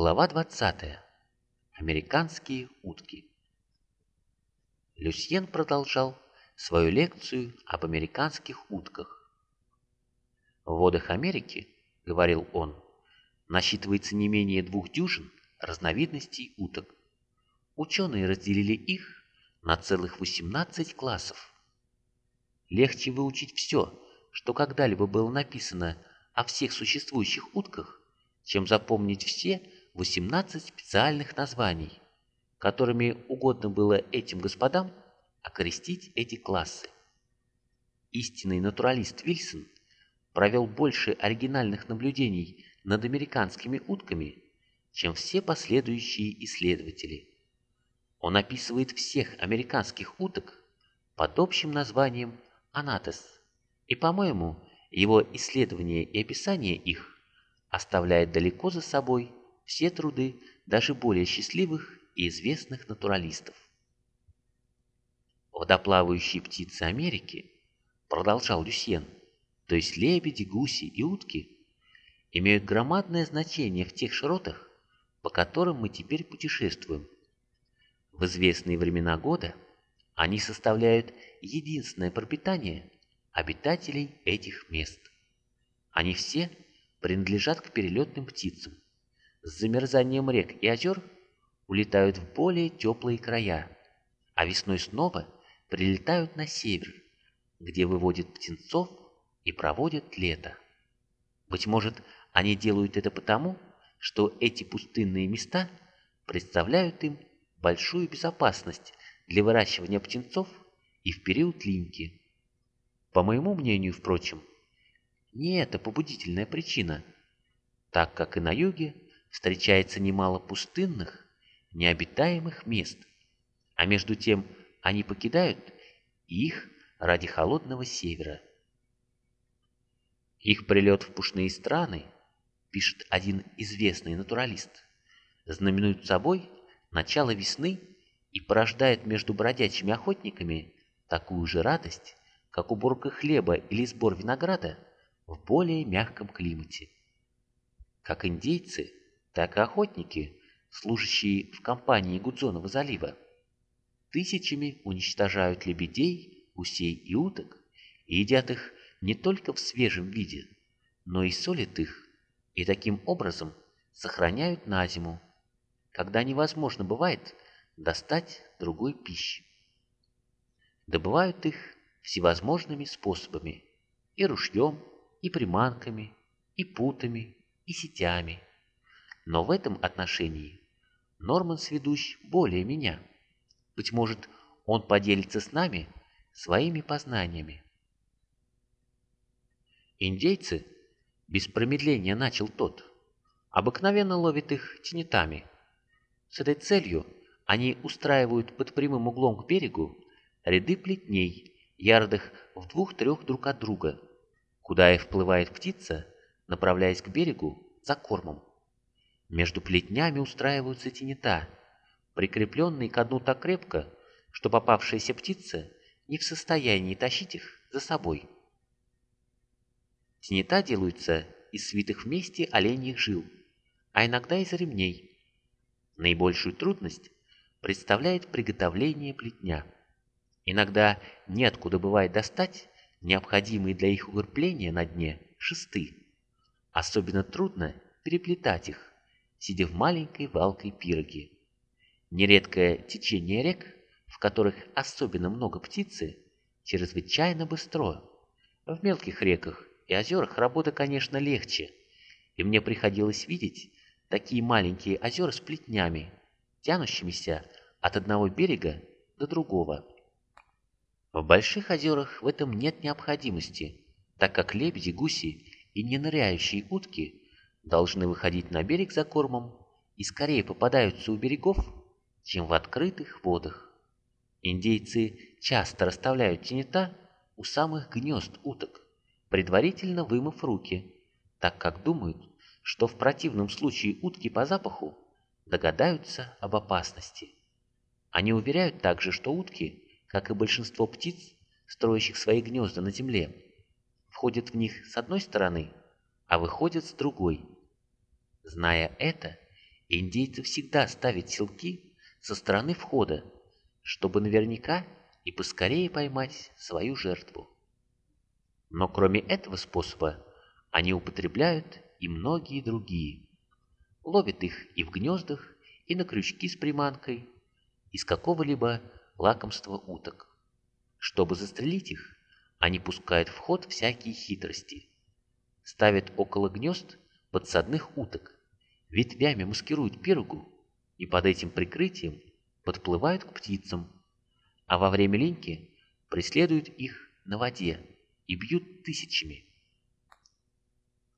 Глава 20. Американские утки. Люсьен продолжал свою лекцию об американских утках. В водах Америки, говорил он, насчитывается не менее двух дюжин разновидностей уток. Ученые разделили их на целых 18 классов. Легче выучить все, что когда-либо было написано о всех существующих утках, чем запомнить все 18 специальных названий, которыми угодно было этим господам окрестить эти классы. Истинный натуралист Вильсон провел больше оригинальных наблюдений над американскими утками, чем все последующие исследователи. Он описывает всех американских уток под общим названием анатос, и, по-моему, его исследование и описание их оставляет далеко за собой все труды даже более счастливых и известных натуралистов. Водоплавающие птицы Америки, продолжал Люсьен, то есть лебеди, гуси и утки, имеют громадное значение в тех широтах, по которым мы теперь путешествуем. В известные времена года они составляют единственное пропитание обитателей этих мест. Они все принадлежат к перелетным птицам – с замерзанием рек и озер улетают в более теплые края, а весной снова прилетают на север, где выводят птенцов и проводят лето. Быть может, они делают это потому, что эти пустынные места представляют им большую безопасность для выращивания птенцов и в период линьки. По моему мнению, впрочем, не это побудительная причина, так как и на юге встречается немало пустынных, необитаемых мест, а между тем они покидают их ради холодного севера. Их прилет в пушные страны, пишет один известный натуралист, знаменует собой начало весны и порождает между бродячими охотниками такую же радость, как уборка хлеба или сбор винограда в более мягком климате. Как индейцы – так и охотники, служащие в компании Гудзонова залива, тысячами уничтожают лебедей, гусей и уток и едят их не только в свежем виде, но и солят их, и таким образом сохраняют на зиму, когда невозможно бывает достать другой пищи. Добывают их всевозможными способами – и ружьем, и приманками, и путами, и сетями – но в этом отношении Норман сведущ более меня. Быть может, он поделится с нами своими познаниями. Индейцы, без промедления начал тот, обыкновенно ловят их тенетами. С этой целью они устраивают под прямым углом к берегу ряды плетней, ярдах в двух-трех друг от друга, куда и вплывает птица, направляясь к берегу за кормом. Между плетнями устраиваются тенета, прикрепленные к дну так крепко, что попавшаяся птица не в состоянии тащить их за собой. Тенета делаются из свитых вместе оленьих жил, а иногда из ремней. Наибольшую трудность представляет приготовление плетня. Иногда неоткуда бывает достать необходимые для их укрепления на дне шесты. Особенно трудно переплетать их сидя в маленькой валкой пироге. Нередкое течение рек, в которых особенно много птицы, чрезвычайно быстро. В мелких реках и озерах работа, конечно, легче, и мне приходилось видеть такие маленькие озера с плетнями, тянущимися от одного берега до другого. В больших озерах в этом нет необходимости, так как лебеди, гуси и неныряющие утки должны выходить на берег за кормом и скорее попадаются у берегов, чем в открытых водах. Индейцы часто расставляют тенета у самых гнезд уток, предварительно вымыв руки, так как думают, что в противном случае утки по запаху догадаются об опасности. Они уверяют также, что утки, как и большинство птиц, строящих свои гнезда на земле, входят в них с одной стороны, а выходят с другой – Зная это, индейцы всегда ставят селки со стороны входа, чтобы наверняка и поскорее поймать свою жертву. Но кроме этого способа, они употребляют и многие другие. Ловят их и в гнездах, и на крючки с приманкой, из какого-либо лакомства уток. Чтобы застрелить их, они пускают в ход всякие хитрости. Ставят около гнезд подсадных уток, ветвями маскируют пирогу и под этим прикрытием подплывают к птицам, а во время линьки преследуют их на воде и бьют тысячами.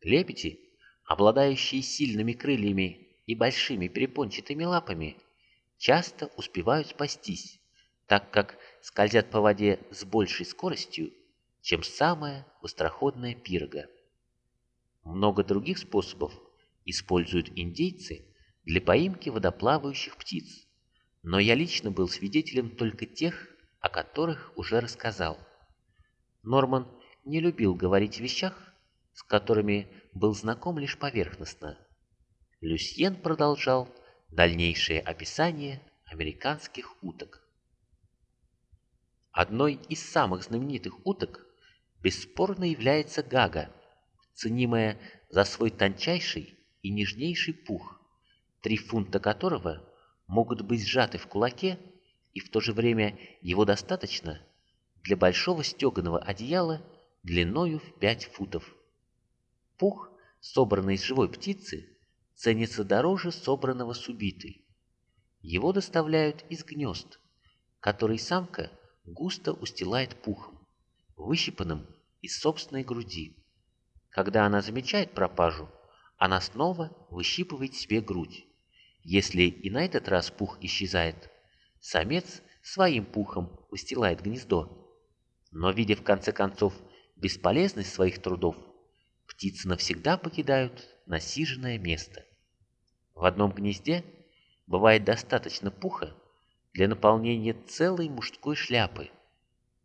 Лебеди, обладающие сильными крыльями и большими перепончатыми лапами, часто успевают спастись, так как скользят по воде с большей скоростью, чем самая быстроходная пирога. Много других способов используют индейцы для поимки водоплавающих птиц, но я лично был свидетелем только тех, о которых уже рассказал. Норман не любил говорить о вещах, с которыми был знаком лишь поверхностно. Люсьен продолжал дальнейшее описание американских уток. Одной из самых знаменитых уток бесспорно является гага, ценимая за свой тончайший и нежнейший пух, три фунта которого могут быть сжаты в кулаке, и в то же время его достаточно для большого стеганого одеяла длиною в 5 футов. Пух, собранный из живой птицы, ценится дороже собранного с убитой. Его доставляют из гнезд, который самка густо устилает пухом, выщипанным из собственной груди. Когда она замечает пропажу, она снова выщипывает себе грудь. Если и на этот раз пух исчезает, самец своим пухом устилает гнездо. Но, видя в конце концов бесполезность своих трудов, птицы навсегда покидают насиженное место. В одном гнезде бывает достаточно пуха для наполнения целой мужской шляпы,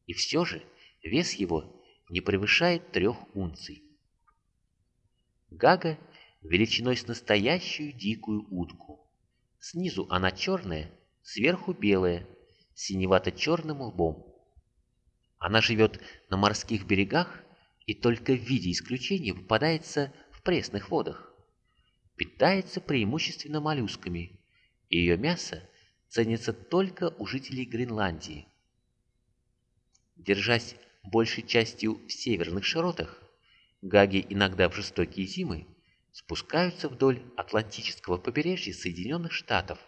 и все же вес его не превышает трех унций. Гага величиной с настоящую дикую утку. Снизу она черная, сверху белая, синевато-черным лбом. Она живет на морских берегах и только в виде исключения попадается в пресных водах. Питается преимущественно моллюсками, и ее мясо ценится только у жителей Гренландии. Держась большей частью в северных широтах, гаги иногда в жестокие зимы спускаются вдоль Атлантического побережья Соединенных Штатов.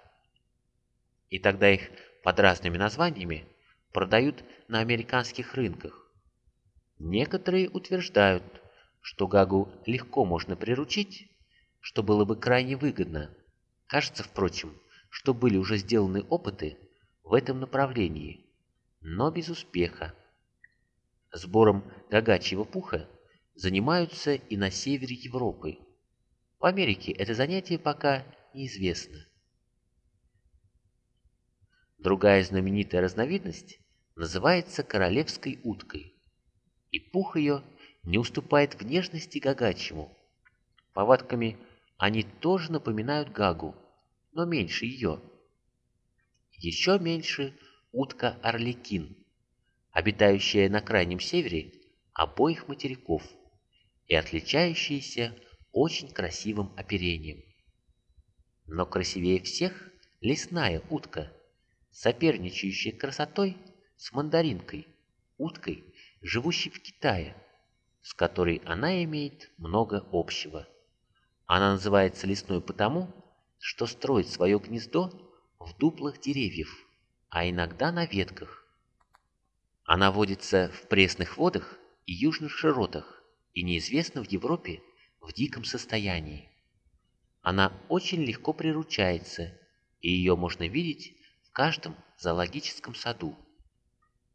И тогда их под разными названиями продают на американских рынках. Некоторые утверждают, что Гагу легко можно приручить, что было бы крайне выгодно. Кажется, впрочем, что были уже сделаны опыты в этом направлении, но без успеха. Сбором гагачьего пуха занимаются и на севере Европы. В Америке это занятие пока неизвестно. Другая знаменитая разновидность называется королевской уткой и пух ее не уступает в нежности гагачьему. Повадками они тоже напоминают гагу, но меньше ее. Еще меньше утка Орликин, обитающая на крайнем севере обоих материков и отличающаяся очень красивым оперением. Но красивее всех лесная утка, соперничающая красотой с мандаринкой, уткой живущей в Китае, с которой она имеет много общего. Она называется лесной потому, что строит свое гнездо в дуплах деревьев, а иногда на ветках. Она водится в пресных водах и южных широтах и неизвестна в Европе в диком состоянии. Она очень легко приручается, и ее можно видеть в каждом зоологическом саду.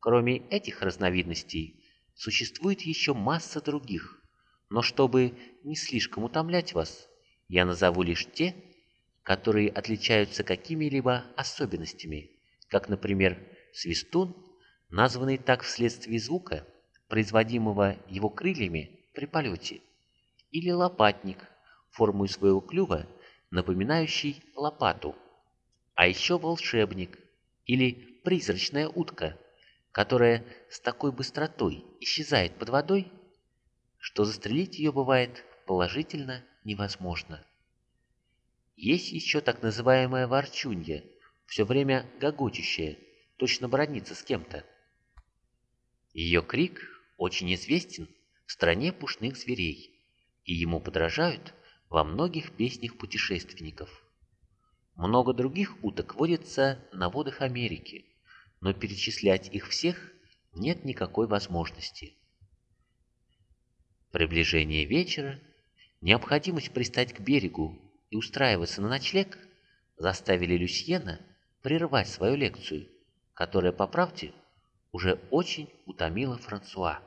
Кроме этих разновидностей, Существует еще масса других, но чтобы не слишком утомлять вас, я назову лишь те, которые отличаются какими-либо особенностями, как, например, свистун, названный так вследствие звука, производимого его крыльями при полете, или лопатник, форму своего клюва, напоминающий лопату. А еще волшебник или призрачная утка, которая с такой быстротой исчезает под водой, что застрелить ее бывает положительно невозможно. Есть еще так называемая ворчунья, все время гогочущая, точно бронится с кем-то. Ее крик очень известен стране пушных зверей, и ему подражают во многих песнях путешественников. Много других уток водится на водах Америки, но перечислять их всех нет никакой возможности. Приближение вечера, необходимость пристать к берегу и устраиваться на ночлег заставили Люсьена прервать свою лекцию, которая, по правде, уже очень утомила Франсуа.